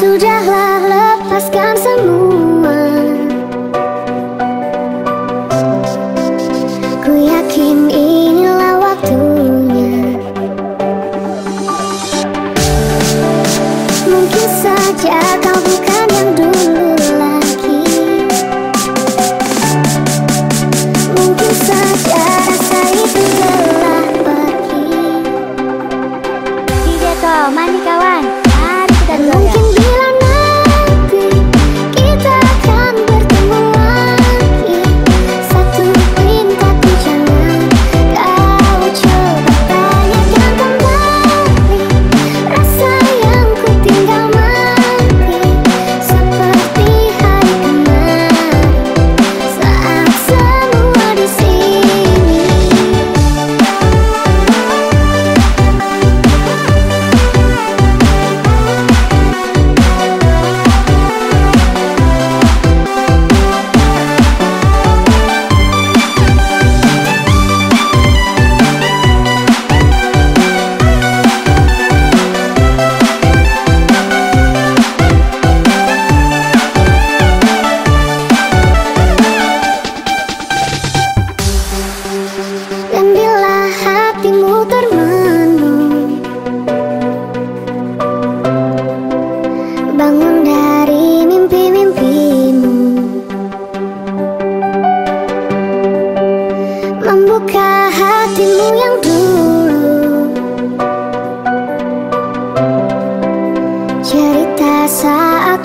Sudahlah lepaskan semua. Ku yakin inilah waktunya. Mungkin saja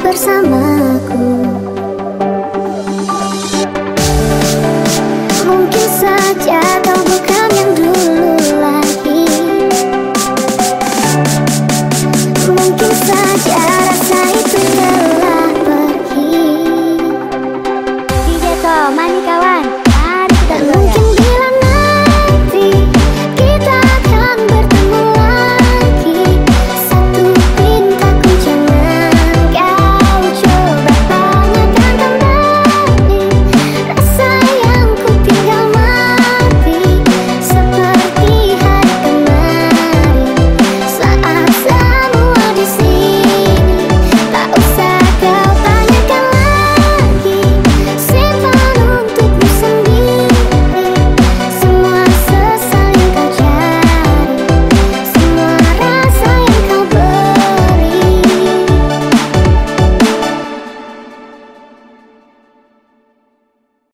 bersamaku. Mungkin saja kau bukan yang dulu lagi. Mungkin saja rasa itu telah pergi. DJ Toman kawan